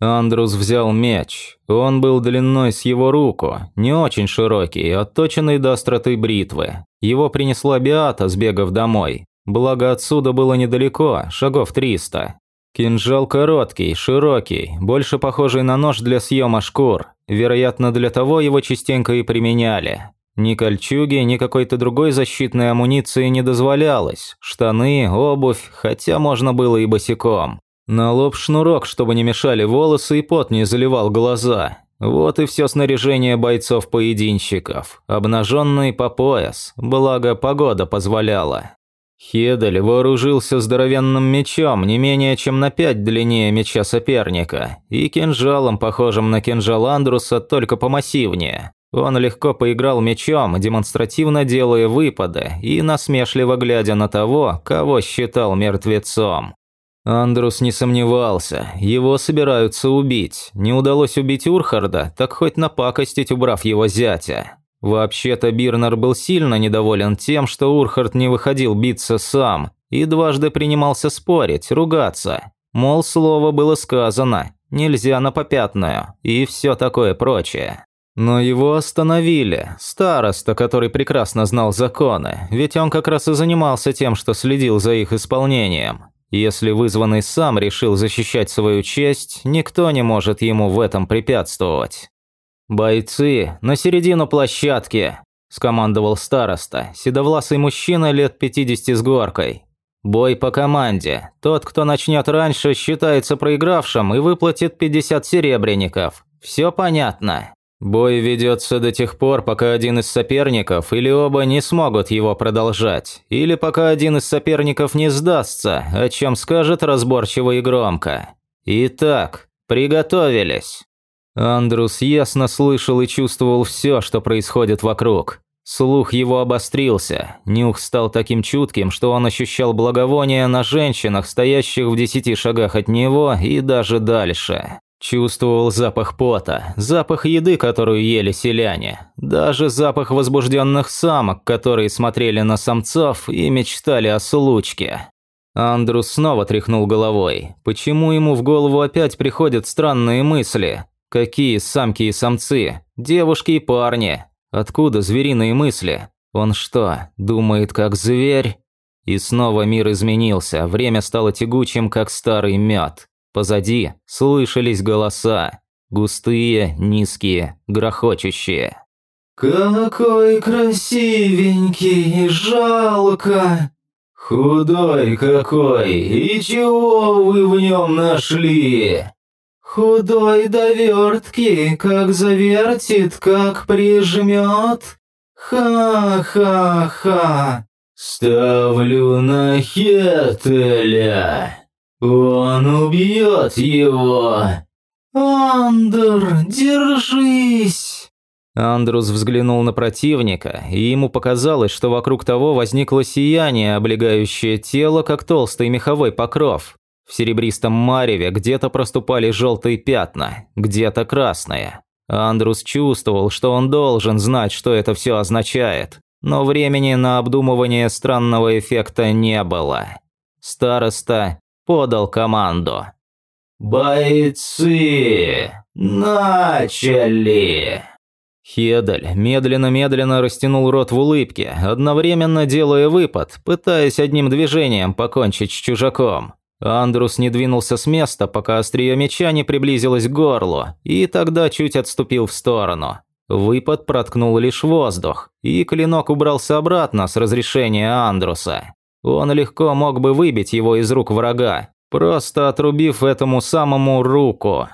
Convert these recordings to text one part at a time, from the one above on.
Андрус взял меч. Он был длиной с его руку, не очень широкий, отточенный до остроты бритвы. Его принесла Биата, сбегав домой. Благо отсюда было недалеко, шагов триста. Кинжал короткий, широкий, больше похожий на нож для съема шкур. Вероятно, для того его частенько и применяли. Ни кольчуги, ни какой-то другой защитной амуниции не дозволялось. Штаны, обувь, хотя можно было и босиком. На лоб шнурок, чтобы не мешали волосы и пот не заливал глаза. Вот и все снаряжение бойцов-поединщиков. Обнаженный по пояс, благо погода позволяла. Хедель вооружился здоровенным мечом, не менее чем на пять длиннее меча соперника, и кинжалом, похожим на кинжал Андруса, только помассивнее. Он легко поиграл мечом, демонстративно делая выпады и насмешливо глядя на того, кого считал мертвецом. Андрус не сомневался, его собираются убить. Не удалось убить Урхарда, так хоть напакостить, убрав его зятя. Вообще-то Бирнер был сильно недоволен тем, что Урхард не выходил биться сам, и дважды принимался спорить, ругаться. Мол, слово было сказано, нельзя на попятную, и все такое прочее. Но его остановили. Староста, который прекрасно знал законы, ведь он как раз и занимался тем, что следил за их исполнением. Если вызванный сам решил защищать свою честь, никто не может ему в этом препятствовать. «Бойцы, на середину площадки!» – скомандовал староста, седовласый мужчина лет 50 с горкой. «Бой по команде. Тот, кто начнет раньше, считается проигравшим и выплатит 50 серебряников. Все понятно?» Бой ведется до тех пор, пока один из соперников или оба не смогут его продолжать, или пока один из соперников не сдастся, о чем скажет разборчиво и громко. Итак, приготовились. Андрус ясно слышал и чувствовал все, что происходит вокруг. Слух его обострился, нюх стал таким чутким, что он ощущал благовоние на женщинах, стоящих в десяти шагах от него и даже дальше. Чувствовал запах пота, запах еды, которую ели селяне, даже запах возбужденных самок, которые смотрели на самцов и мечтали о случке. Андрус снова тряхнул головой. Почему ему в голову опять приходят странные мысли? Какие самки и самцы? Девушки и парни? Откуда звериные мысли? Он что, думает как зверь? И снова мир изменился, время стало тягучим, как старый мед. Позади слышались голоса. Густые, низкие, грохочущие. «Какой красивенький, жалко! Худой какой, и чего вы в нем нашли? Худой до вертки, как завертит, как прижмет. Ха-ха-ха! Ставлю на Хетеля!» «Он убьет его!» «Андер, держись!» Андрус взглянул на противника, и ему показалось, что вокруг того возникло сияние, облегающее тело, как толстый меховой покров. В серебристом мареве где-то проступали желтые пятна, где-то красные. Андрус чувствовал, что он должен знать, что это все означает, но времени на обдумывание странного эффекта не было. Староста подал команду. «Бойцы! Начали!» Хедаль медленно-медленно растянул рот в улыбке, одновременно делая выпад, пытаясь одним движением покончить с чужаком. Андрус не двинулся с места, пока острие меча не приблизилось к горлу, и тогда чуть отступил в сторону. Выпад проткнул лишь воздух, и клинок убрался обратно с разрешения Андруса. Он легко мог бы выбить его из рук врага, просто отрубив этому самому руку.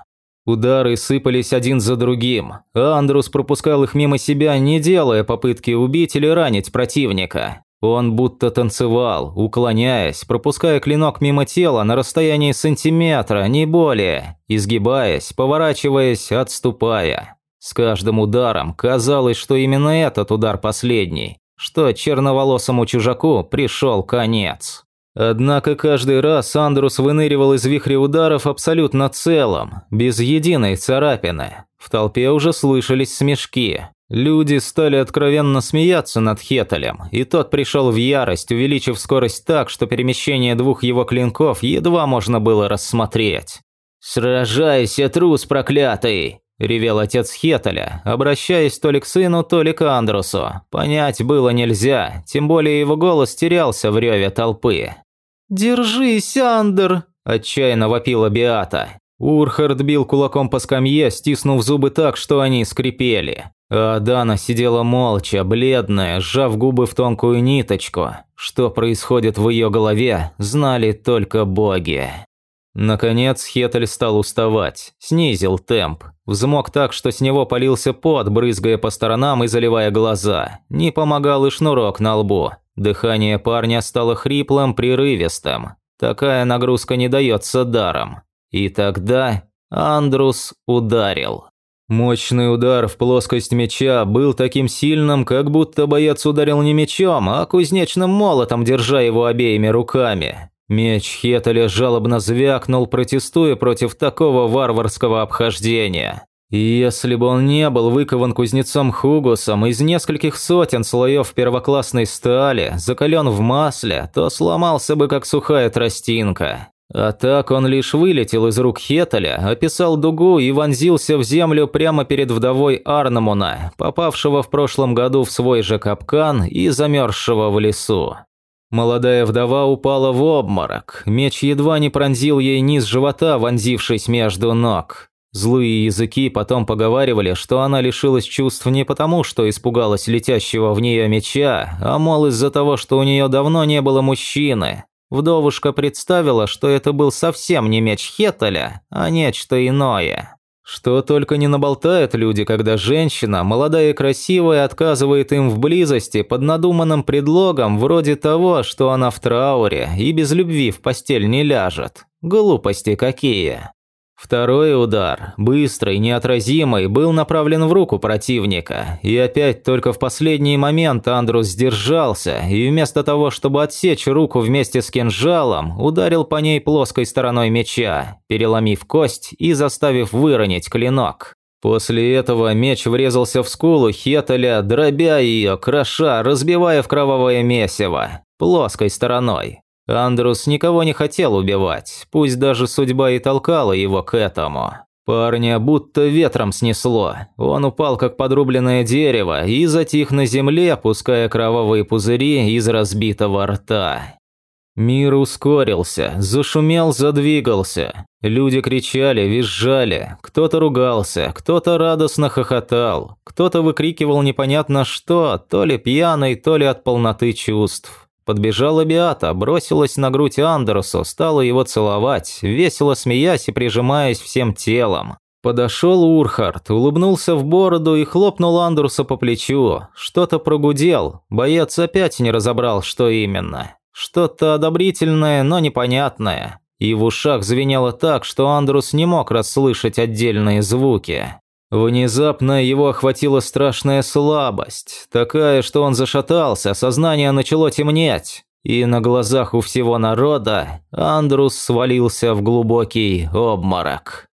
Удары сыпались один за другим. Андрус пропускал их мимо себя, не делая попытки убить или ранить противника. Он будто танцевал, уклоняясь, пропуская клинок мимо тела на расстоянии сантиметра, не более, изгибаясь, поворачиваясь, отступая. С каждым ударом казалось, что именно этот удар последний что черноволосому чужаку пришел конец. Однако каждый раз Андрус выныривал из вихря ударов абсолютно целым, без единой царапины. В толпе уже слышались смешки. Люди стали откровенно смеяться над Хетелем, и тот пришел в ярость, увеличив скорость так, что перемещение двух его клинков едва можно было рассмотреть. «Сражайся, трус проклятый!» – ревел отец Хетеля, обращаясь то ли к сыну, то ли к Андрусу. Понять было нельзя, тем более его голос терялся в реве толпы. «Держись, Андер!» – отчаянно вопила Биата. Урхард бил кулаком по скамье, стиснув зубы так, что они скрипели. А Дана сидела молча, бледная, сжав губы в тонкую ниточку. Что происходит в ее голове, знали только боги. Наконец Хетель стал уставать, снизил темп. Взмок так, что с него полился пот, брызгая по сторонам и заливая глаза. Не помогал и шнурок на лбу. Дыхание парня стало хриплым, прерывистым. Такая нагрузка не дается даром. И тогда Андрус ударил. Мощный удар в плоскость меча был таким сильным, как будто боец ударил не мечом, а кузнечным молотом, держа его обеими руками. Меч Хетеля жалобно звякнул, протестуя против такого варварского обхождения. Если бы он не был выкован кузнецом Хугусом из нескольких сотен слоев первоклассной стали, закален в масле, то сломался бы как сухая тростинка. А так он лишь вылетел из рук Хетеля, описал дугу и вонзился в землю прямо перед вдовой Арнамуна, попавшего в прошлом году в свой же капкан и замерзшего в лесу. Молодая вдова упала в обморок. Меч едва не пронзил ей низ живота, вонзившись между ног. Злые языки потом поговаривали, что она лишилась чувств не потому, что испугалась летящего в нее меча, а мол из-за того, что у нее давно не было мужчины. Вдовушка представила, что это был совсем не меч Хеттеля, а нечто иное. Что только не наболтают люди, когда женщина, молодая и красивая, отказывает им в близости под надуманным предлогом вроде того, что она в трауре и без любви в постель не ляжет. Глупости какие. Второй удар, быстрый, неотразимый, был направлен в руку противника, и опять только в последний момент Андрус сдержался, и вместо того, чтобы отсечь руку вместе с кинжалом, ударил по ней плоской стороной меча, переломив кость и заставив выронить клинок. После этого меч врезался в скулу Хетеля, дробя ее, кроша, разбивая в кровавое месиво, плоской стороной. Андрус никого не хотел убивать, пусть даже судьба и толкала его к этому. Парня будто ветром снесло. Он упал как подрубленное дерево и затих на земле, пуская кровавые пузыри из разбитого рта. Мир ускорился, зашумел, задвигался. Люди кричали, визжали, кто-то ругался, кто-то радостно хохотал, кто-то выкрикивал непонятно что, то ли пьяный, то ли от полноты чувств. Подбежала Биата, бросилась на грудь Андерсу, стала его целовать, весело смеясь и прижимаясь всем телом. Подошел Урхард, улыбнулся в бороду и хлопнул Андерса по плечу. Что-то прогудел, боец опять не разобрал, что именно. Что-то одобрительное, но непонятное. И в ушах звенело так, что Андрус не мог расслышать отдельные звуки. Внезапно его охватила страшная слабость, такая, что он зашатался, сознание начало темнеть, и на глазах у всего народа Андрус свалился в глубокий обморок.